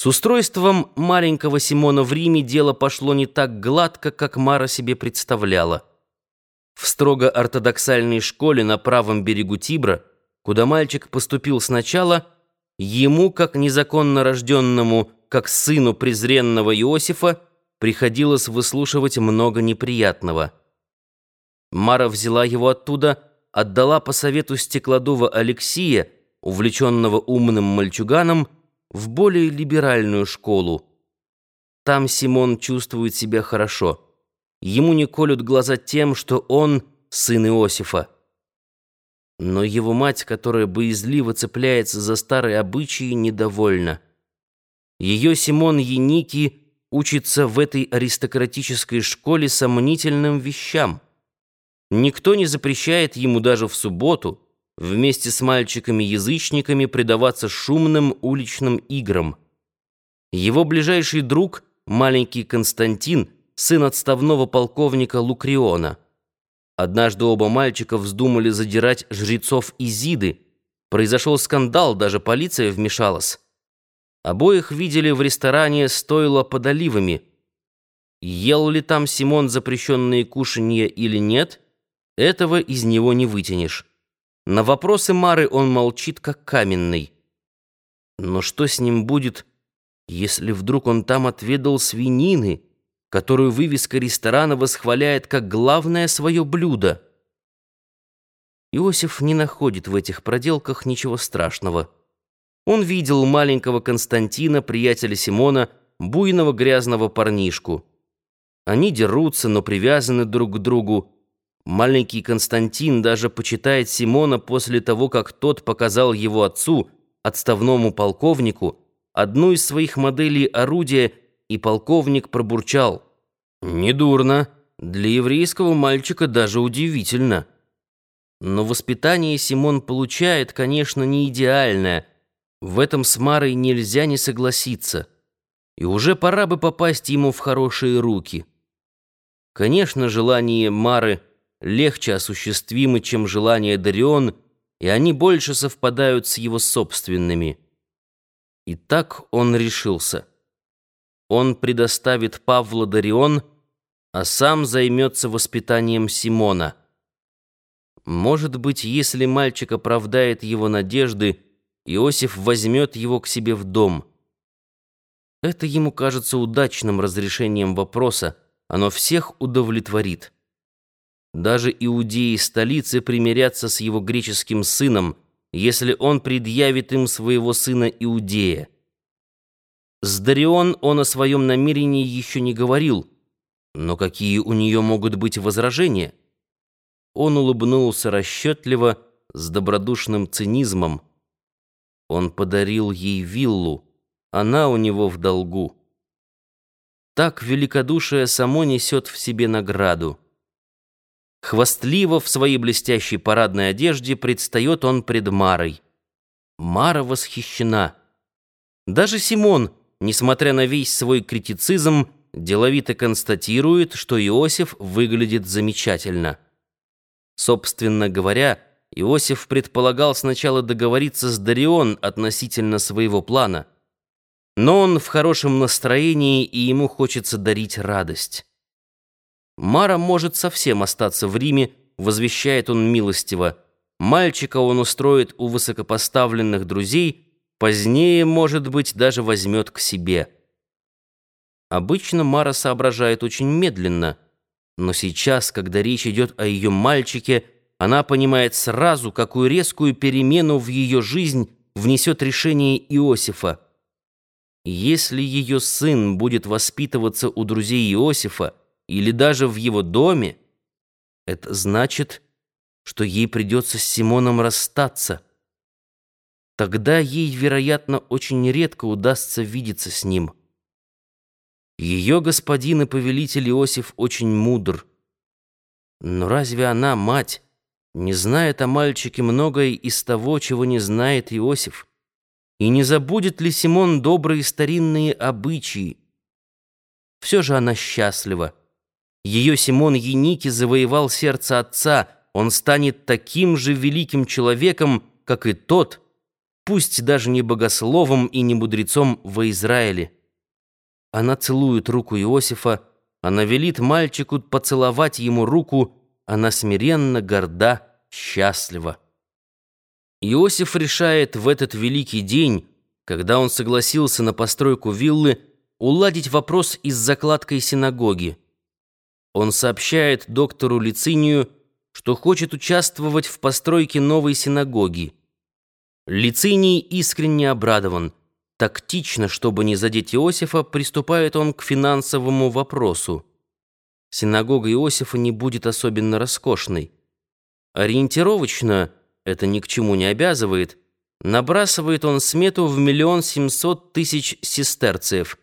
С устройством маленького Симона в Риме дело пошло не так гладко, как Мара себе представляла. В строго ортодоксальной школе на правом берегу Тибра, куда мальчик поступил сначала, ему, как незаконно рожденному, как сыну презренного Иосифа, приходилось выслушивать много неприятного. Мара взяла его оттуда, отдала по совету стеклодува Алексия, увлеченного умным мальчуганом, в более либеральную школу. Там Симон чувствует себя хорошо. Ему не колют глаза тем, что он сын Иосифа. Но его мать, которая боязливо цепляется за старые обычаи, недовольна. Ее Симон Еники учится в этой аристократической школе сомнительным вещам. Никто не запрещает ему даже в субботу вместе с мальчиками-язычниками предаваться шумным уличным играм. Его ближайший друг, маленький Константин, сын отставного полковника Лукриона. Однажды оба мальчика вздумали задирать жрецов Изиды. Произошел скандал, даже полиция вмешалась. Обоих видели в ресторане «Стойло под оливами». Ел ли там Симон запрещенные кушанья или нет, этого из него не вытянешь. На вопросы Мары он молчит, как каменный. Но что с ним будет, если вдруг он там отведал свинины, которую вывеска ресторана восхваляет как главное свое блюдо? Иосиф не находит в этих проделках ничего страшного. Он видел маленького Константина, приятеля Симона, буйного грязного парнишку. Они дерутся, но привязаны друг к другу, Маленький Константин даже почитает Симона после того, как тот показал его отцу, отставному полковнику, одну из своих моделей орудия, и полковник пробурчал. «Недурно. Для еврейского мальчика даже удивительно». Но воспитание Симон получает, конечно, не идеальное. В этом с Марой нельзя не согласиться. И уже пора бы попасть ему в хорошие руки. Конечно, желание Мары – легче осуществимы, чем желания Дарион, и они больше совпадают с его собственными. И так он решился. Он предоставит Павла Дарион, а сам займется воспитанием Симона. Может быть, если мальчик оправдает его надежды, Иосиф возьмет его к себе в дом. Это ему кажется удачным разрешением вопроса, оно всех удовлетворит. Даже иудеи столицы примирятся с его греческим сыном, если он предъявит им своего сына Иудея. С Дарион он о своем намерении еще не говорил, но какие у нее могут быть возражения? Он улыбнулся расчетливо, с добродушным цинизмом. Он подарил ей виллу, она у него в долгу. Так великодушие само несет в себе награду. Хвастливо в своей блестящей парадной одежде предстает он пред Марой. Мара восхищена. Даже Симон, несмотря на весь свой критицизм, деловито констатирует, что Иосиф выглядит замечательно. Собственно говоря, Иосиф предполагал сначала договориться с Дарион относительно своего плана. Но он в хорошем настроении, и ему хочется дарить радость. Мара может совсем остаться в Риме, возвещает он милостиво. Мальчика он устроит у высокопоставленных друзей, позднее, может быть, даже возьмет к себе. Обычно Мара соображает очень медленно, но сейчас, когда речь идет о ее мальчике, она понимает сразу, какую резкую перемену в ее жизнь внесет решение Иосифа. Если ее сын будет воспитываться у друзей Иосифа, или даже в его доме, это значит, что ей придется с Симоном расстаться. Тогда ей, вероятно, очень редко удастся видеться с ним. Ее господин и повелитель Иосиф очень мудр. Но разве она, мать, не знает о мальчике многое из того, чего не знает Иосиф? И не забудет ли Симон добрые старинные обычаи? Все же она счастлива. Ее Симон Еники завоевал сердце отца. Он станет таким же великим человеком, как и тот. пусть даже не богословом и не мудрецом во Израиле. Она целует руку Иосифа, она велит мальчику поцеловать ему руку, она смиренно, горда, счастлива. Иосиф решает в этот великий день, когда он согласился на постройку виллы, уладить вопрос и с закладкой синагоги. Он сообщает доктору Лицинию, что хочет участвовать в постройке новой синагоги. Лициний искренне обрадован. Тактично, чтобы не задеть Иосифа, приступает он к финансовому вопросу. Синагога Иосифа не будет особенно роскошной. Ориентировочно, это ни к чему не обязывает, набрасывает он смету в миллион семьсот тысяч сестерцев,